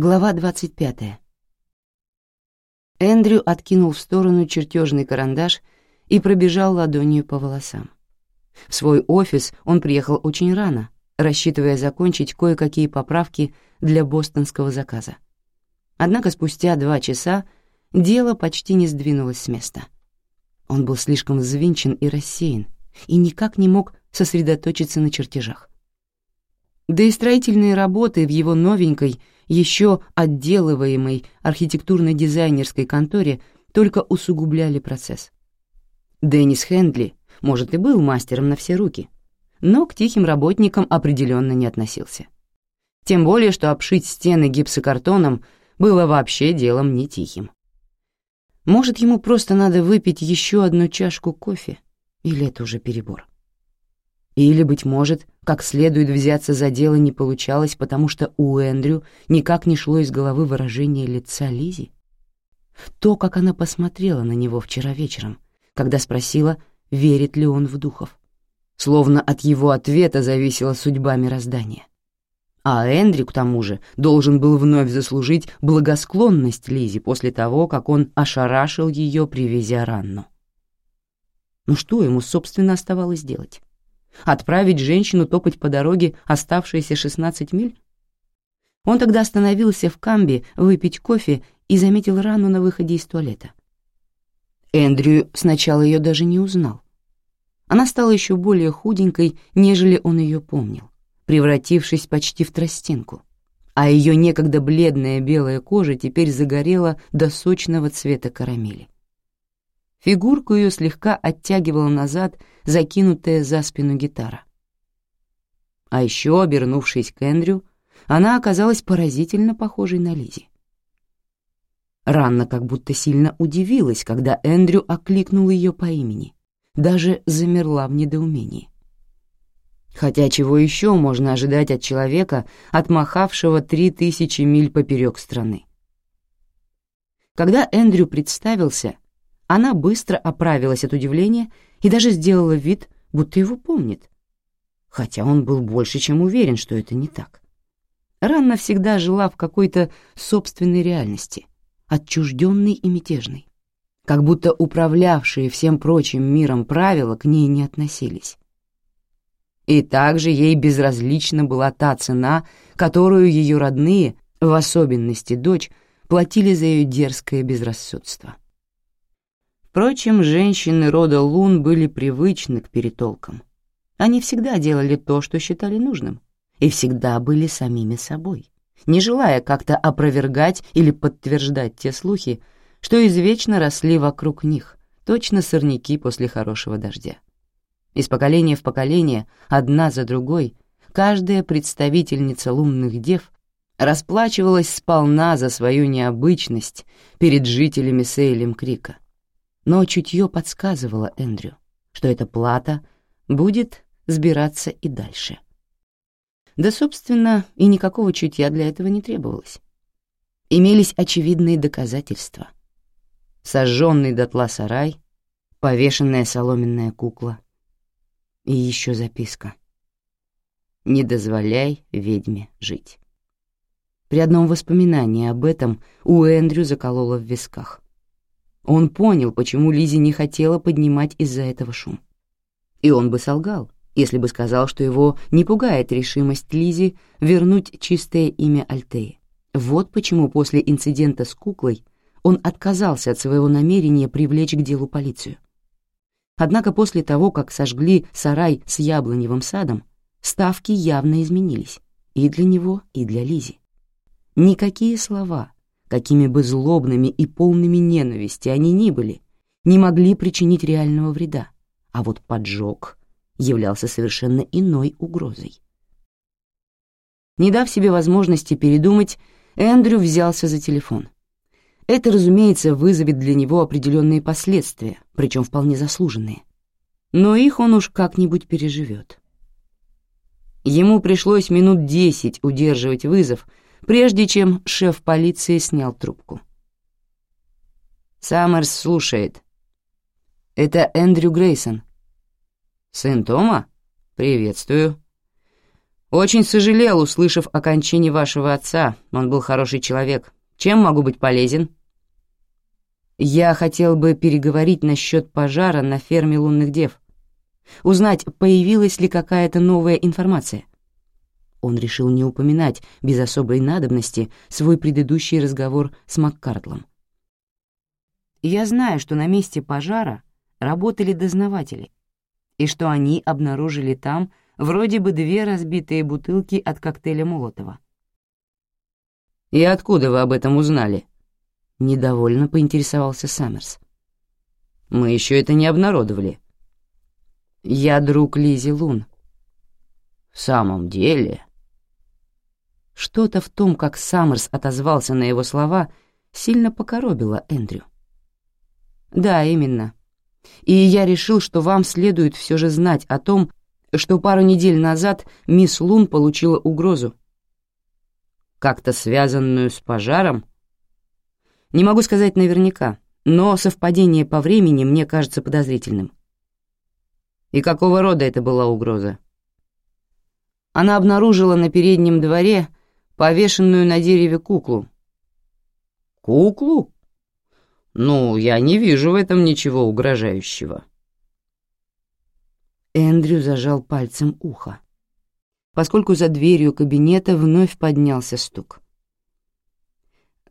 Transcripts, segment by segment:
Глава 25. Эндрю откинул в сторону чертежный карандаш и пробежал ладонью по волосам. В свой офис он приехал очень рано, рассчитывая закончить кое-какие поправки для бостонского заказа. Однако спустя два часа дело почти не сдвинулось с места. Он был слишком взвинчен и рассеян, и никак не мог сосредоточиться на чертежах. Да и строительные работы в его новенькой, еще отделываемой архитектурно-дизайнерской конторе только усугубляли процесс. Деннис Хендли, может, и был мастером на все руки, но к тихим работникам определенно не относился. Тем более, что обшить стены гипсокартоном было вообще делом не тихим. Может, ему просто надо выпить еще одну чашку кофе, или это уже перебор? Или, быть может, как следует взяться за дело не получалось, потому что у Эндрю никак не шло из головы выражение лица Лизи? То, как она посмотрела на него вчера вечером, когда спросила, верит ли он в духов. Словно от его ответа зависела судьба мироздания. А Эндрю, к тому же, должен был вновь заслужить благосклонность Лизи после того, как он ошарашил ее, привезя Ранну. Ну что ему, собственно, оставалось делать? Отправить женщину топать по дороге оставшиеся 16 миль? Он тогда остановился в камбе выпить кофе и заметил рану на выходе из туалета. Эндрю сначала ее даже не узнал. Она стала еще более худенькой, нежели он ее помнил, превратившись почти в тростинку, а ее некогда бледная белая кожа теперь загорела до сочного цвета карамели. Фигурку ее слегка оттягивала назад закинутая за спину гитара. А еще, обернувшись к Эндрю, она оказалась поразительно похожей на Лизи. Ранна как будто сильно удивилась, когда Эндрю окликнул ее по имени, даже замерла в недоумении. Хотя чего еще можно ожидать от человека, отмахавшего три тысячи миль поперек страны? Когда Эндрю представился, она быстро оправилась от удивления и даже сделала вид, будто его помнит. Хотя он был больше чем уверен, что это не так. Ранна всегда жила в какой-то собственной реальности, отчужденной и мятежной. Как будто управлявшие всем прочим миром правила к ней не относились. И также ей безразлична была та цена, которую ее родные, в особенности дочь, платили за ее дерзкое безрассудство. Впрочем, женщины рода Лун были привычны к перетолкам. Они всегда делали то, что считали нужным, и всегда были самими собой, не желая как-то опровергать или подтверждать те слухи, что извечно росли вокруг них, точно сорняки после хорошего дождя. Из поколения в поколение, одна за другой, каждая представительница лунных дев расплачивалась сполна за свою необычность перед жителями Сейлем Крика — но чутье подсказывало Эндрю, что эта плата будет сбираться и дальше. Да, собственно, и никакого чутья для этого не требовалось. Имелись очевидные доказательства. Сожженный дотла сарай, повешенная соломенная кукла и еще записка. «Не дозволяй ведьме жить». При одном воспоминании об этом у Эндрю закололо в висках. Он понял, почему Лизи не хотела поднимать из-за этого шум. И он бы солгал, если бы сказал, что его не пугает решимость Лизи вернуть чистое имя Альтеи. Вот почему после инцидента с куклой он отказался от своего намерения привлечь к делу полицию. Однако после того, как сожгли сарай с яблоневым садом, ставки явно изменились и для него, и для Лизи. Никакие слова — какими бы злобными и полными ненависти они ни были, не могли причинить реального вреда, а вот поджог являлся совершенно иной угрозой. Не дав себе возможности передумать, Эндрю взялся за телефон. Это, разумеется, вызовет для него определенные последствия, причем вполне заслуженные. Но их он уж как-нибудь переживет. Ему пришлось минут десять удерживать вызов, прежде чем шеф полиции снял трубку. Саммерс слушает. Это Эндрю Грейсон. Сын Тома? Приветствую. Очень сожалел, услышав о кончине вашего отца. Он был хороший человек. Чем могу быть полезен?» «Я хотел бы переговорить насчет пожара на ферме лунных дев. Узнать, появилась ли какая-то новая информация». Он решил не упоминать без особой надобности свой предыдущий разговор с Маккардлом. «Я знаю, что на месте пожара работали дознаватели, и что они обнаружили там вроде бы две разбитые бутылки от коктейля Молотова. «И откуда вы об этом узнали?» — недовольно поинтересовался Саммерс. «Мы еще это не обнародовали». «Я друг Лизи Лун». «В самом деле...» Что-то в том, как Саммерс отозвался на его слова, сильно покоробило Эндрю. «Да, именно. И я решил, что вам следует все же знать о том, что пару недель назад мисс Лун получила угрозу. Как-то связанную с пожаром? Не могу сказать наверняка, но совпадение по времени мне кажется подозрительным. И какого рода это была угроза? Она обнаружила на переднем дворе повешенную на дереве куклу. Куклу? Ну, я не вижу в этом ничего угрожающего. Эндрю зажал пальцем ухо, поскольку за дверью кабинета вновь поднялся стук.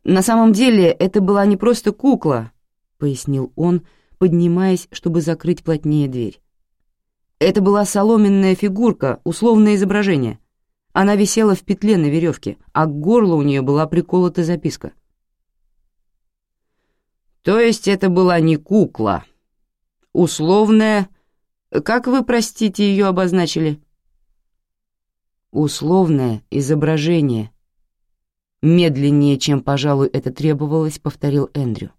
«На самом деле это была не просто кукла», — пояснил он, поднимаясь, чтобы закрыть плотнее дверь. «Это была соломенная фигурка, условное изображение. Она висела в петле на веревке, а к горлу у нее была приколота записка. То есть это была не кукла, условная как вы, простите, ее обозначили? Условное изображение. Медленнее, чем, пожалуй, это требовалось, повторил Эндрю.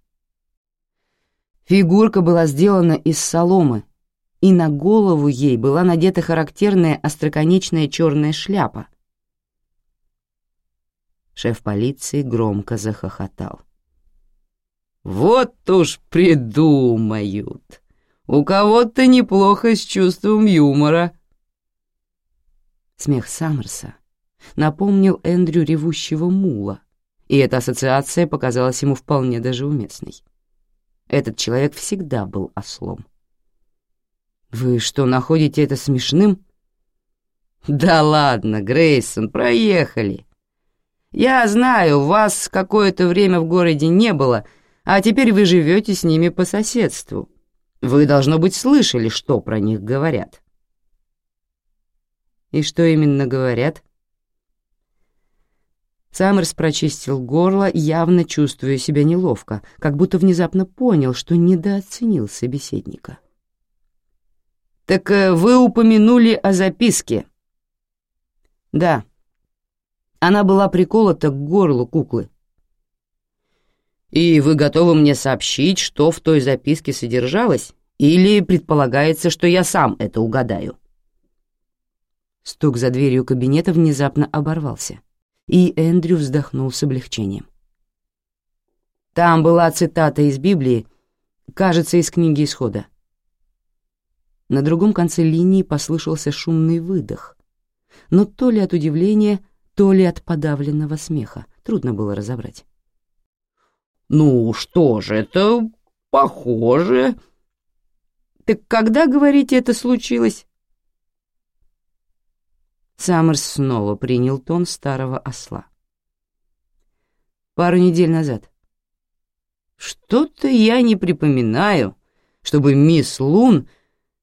Фигурка была сделана из соломы, и на голову ей была надета характерная остроконечная черная шляпа. Шеф полиции громко захохотал. «Вот уж придумают!» У кого-то неплохо с чувством юмора». Смех Саммерса напомнил Эндрю ревущего мула, и эта ассоциация показалась ему вполне даже уместной. Этот человек всегда был ослом. «Вы что, находите это смешным?» «Да ладно, Грейсон, проехали. Я знаю, вас какое-то время в городе не было, а теперь вы живете с ними по соседству. Вы, должно быть, слышали, что про них говорят. И что именно говорят? Саммерс прочистил горло, явно чувствуя себя неловко, как будто внезапно понял, что недооценил собеседника. «Так э, вы упомянули о записке?» «Да. Она была приколота к горлу куклы. И вы готовы мне сообщить, что в той записке содержалось, или предполагается, что я сам это угадаю?» Стук за дверью кабинета внезапно оборвался, и Эндрю вздохнул с облегчением. Там была цитата из Библии, кажется, из книги Исхода. На другом конце линии послышался шумный выдох, но то ли от удивления, то ли от подавленного смеха, трудно было разобрать. «Ну что же, это похоже...» «Так когда, говорите, это случилось?» Саммерс снова принял тон старого осла. «Пару недель назад». «Что-то я не припоминаю, чтобы мисс Лун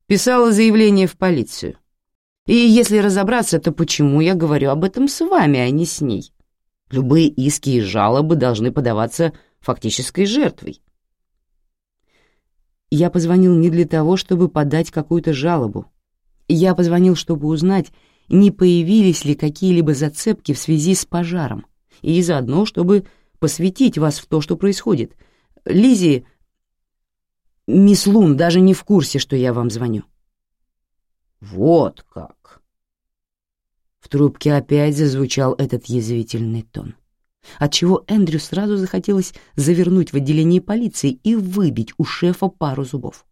писала заявление в полицию. И если разобраться, то почему я говорю об этом с вами, а не с ней? Любые иски и жалобы должны подаваться фактической жертвой. Я позвонил не для того, чтобы подать какую-то жалобу. Я позвонил, чтобы узнать, не появились ли какие-либо зацепки в связи с пожаром, и заодно, чтобы посвятить вас в то, что происходит. Лизи, мисс Лун даже не в курсе, что я вам звоню. Вот как. В трубке опять зазвучал этот язвительный тон отчего Эндрю сразу захотелось завернуть в отделение полиции и выбить у шефа пару зубов.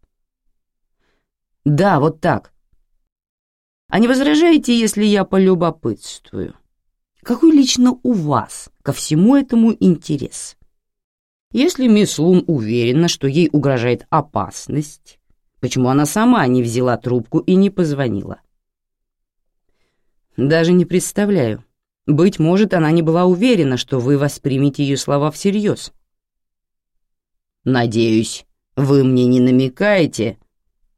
«Да, вот так. А не возражаете, если я полюбопытствую? Какой лично у вас ко всему этому интерес? Если мисс Лун уверена, что ей угрожает опасность, почему она сама не взяла трубку и не позвонила? Даже не представляю. Быть может, она не была уверена, что вы воспримете ее слова всерьез. Надеюсь, вы мне не намекаете?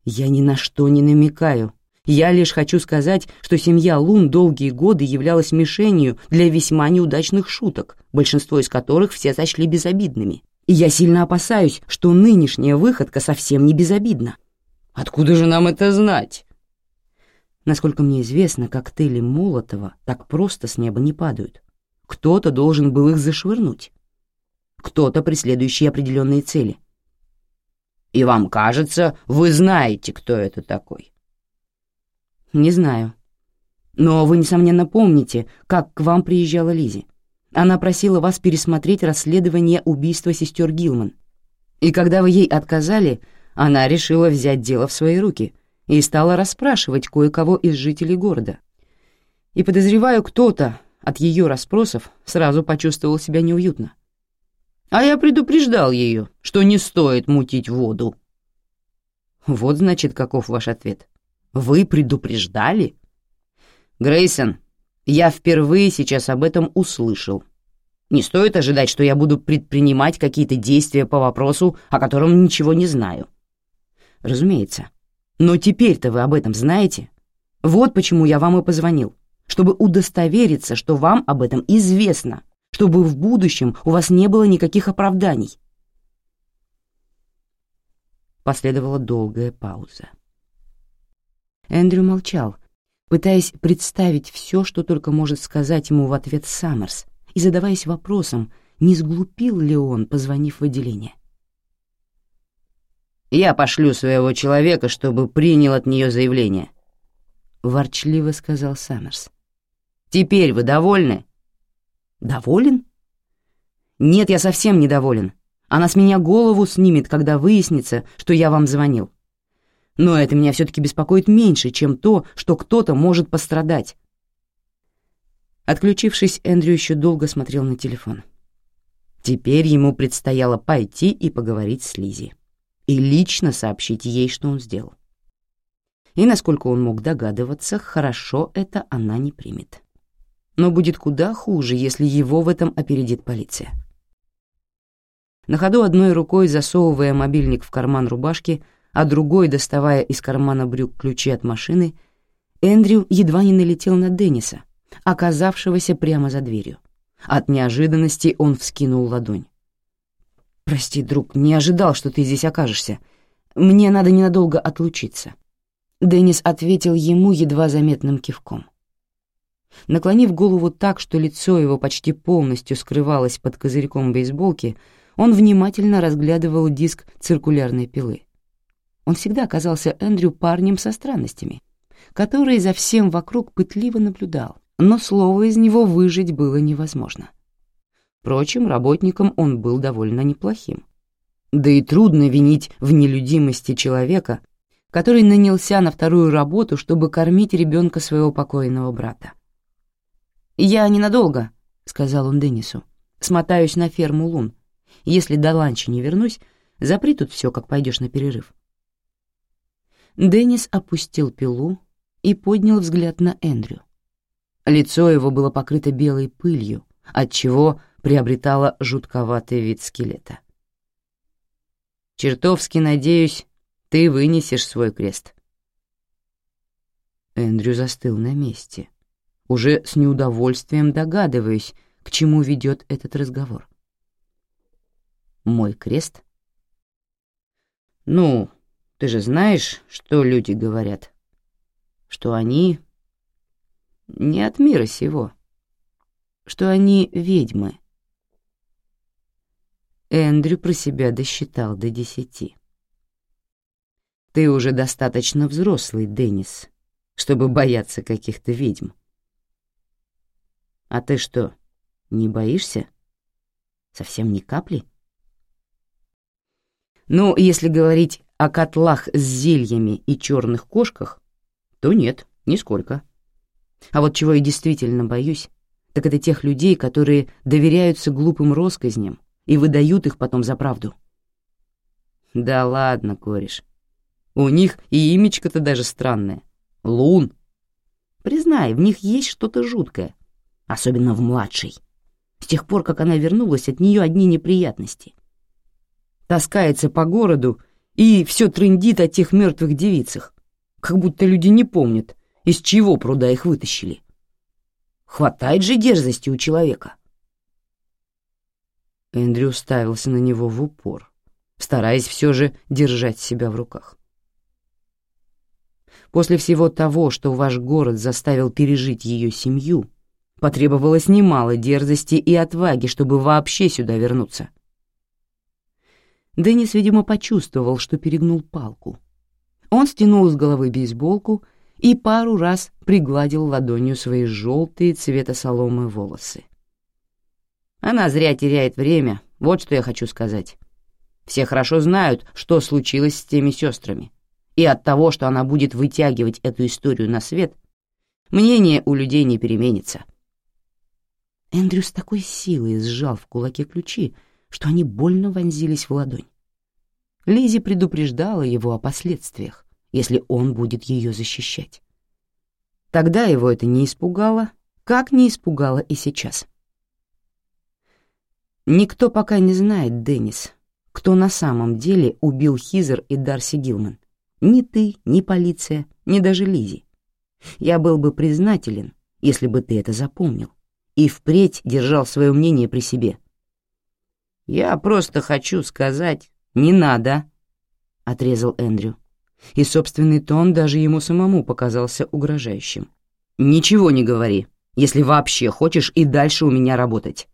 Я ни на что не намекаю. Я лишь хочу сказать, что семья Лун долгие годы являлась мишенью для весьма неудачных шуток, большинство из которых все сочли безобидными. И я сильно опасаюсь, что нынешняя выходка совсем не безобидна. Откуда же нам это знать? Насколько мне известно, коктейли Молотова так просто с неба не падают. Кто-то должен был их зашвырнуть. Кто-то, преследующий определенные цели. И вам кажется, вы знаете, кто это такой. «Не знаю. Но вы, несомненно, помните, как к вам приезжала Лизи. Она просила вас пересмотреть расследование убийства сестер Гилман. И когда вы ей отказали, она решила взять дело в свои руки и стала расспрашивать кое-кого из жителей города. И подозреваю, кто-то от ее расспросов сразу почувствовал себя неуютно. А я предупреждал ее, что не стоит мутить воду. Вот, значит, каков ваш ответ. Вы предупреждали? Грейсон, я впервые сейчас об этом услышал. Не стоит ожидать, что я буду предпринимать какие-то действия по вопросу, о котором ничего не знаю. Разумеется. Но теперь-то вы об этом знаете. Вот почему я вам и позвонил, чтобы удостовериться, что вам об этом известно, чтобы в будущем у вас не было никаких оправданий. Последовала долгая пауза. Эндрю молчал, пытаясь представить все, что только может сказать ему в ответ Саммерс, и задаваясь вопросом, не сглупил ли он, позвонив в отделение. «Я пошлю своего человека, чтобы принял от нее заявление», — ворчливо сказал Саммерс. «Теперь вы довольны?» «Доволен?» «Нет, я совсем недоволен. Она с меня голову снимет, когда выяснится, что я вам звонил. Но это меня все-таки беспокоит меньше, чем то, что кто-то может пострадать. Отключившись, Эндрю еще долго смотрел на телефон. Теперь ему предстояло пойти и поговорить с Лизи и лично сообщить ей, что он сделал. И, насколько он мог догадываться, хорошо это она не примет. Но будет куда хуже, если его в этом опередит полиция. На ходу одной рукой засовывая мобильник в карман рубашки, а другой, доставая из кармана брюк ключи от машины, Эндрю едва не налетел на Денниса, оказавшегося прямо за дверью. От неожиданности он вскинул ладонь. «Прости, друг, не ожидал, что ты здесь окажешься. Мне надо ненадолго отлучиться». Деннис ответил ему едва заметным кивком. Наклонив голову так, что лицо его почти полностью скрывалось под козырьком бейсболки, он внимательно разглядывал диск циркулярной пилы. Он всегда казался Эндрю парнем со странностями, который за всем вокруг пытливо наблюдал, но слова из него выжить было невозможно. Впрочем, работником он был довольно неплохим. Да и трудно винить в нелюдимости человека, который нанялся на вторую работу, чтобы кормить ребенка своего покойного брата. «Я ненадолго», — сказал он Деннису, — «смотаюсь на ферму Лун. Если до ланча не вернусь, запри тут все, как пойдешь на перерыв». Деннис опустил пилу и поднял взгляд на Эндрю. Лицо его было покрыто белой пылью, отчего приобретало жутковатый вид скелета. «Чертовски надеюсь, ты вынесешь свой крест». Эндрю застыл на месте, уже с неудовольствием догадываясь, к чему ведет этот разговор. «Мой крест?» «Ну, ты же знаешь, что люди говорят? Что они не от мира сего, что они ведьмы. Эндрю про себя досчитал до десяти. Ты уже достаточно взрослый, Деннис, чтобы бояться каких-то ведьм. А ты что, не боишься? Совсем ни капли? Ну, если говорить о котлах с зельями и черных кошках, то нет, Нисколько. А вот чего я действительно боюсь, так это тех людей, которые доверяются глупым россказням и выдают их потом за правду. Да ладно, кореш. У них и имечко-то даже странное. Лун. Признай, в них есть что-то жуткое, особенно в младшей. С тех пор, как она вернулась, от нее одни неприятности. Таскается по городу и все трындит о тех мертвых девицах, как будто люди не помнят, из чего пруда их вытащили. Хватает же дерзости у человека. Эндрю ставился на него в упор, стараясь все же держать себя в руках. После всего того, что ваш город заставил пережить ее семью, потребовалось немало дерзости и отваги, чтобы вообще сюда вернуться. Деннис, видимо, почувствовал, что перегнул палку. Он стянул с головы бейсболку и пару раз пригладил ладонью свои желтые цвета соломы волосы. Она зря теряет время, вот что я хочу сказать. Все хорошо знают, что случилось с теми сестрами, и от того, что она будет вытягивать эту историю на свет, мнение у людей не переменится. Эндрю с такой силой сжал в кулаке ключи, что они больно вонзились в ладонь. Лизи предупреждала его о последствиях, если он будет ее защищать. Тогда его это не испугало, как не испугало и сейчас. Никто пока не знает, Деннис, кто на самом деле убил Хизер и Дарси Гилман. Ни ты, ни полиция, ни даже Лизи. Я был бы признателен, если бы ты это запомнил и впредь держал свое мнение при себе. «Я просто хочу сказать, не надо», — отрезал Эндрю и собственный тон даже ему самому показался угрожающим. «Ничего не говори, если вообще хочешь и дальше у меня работать».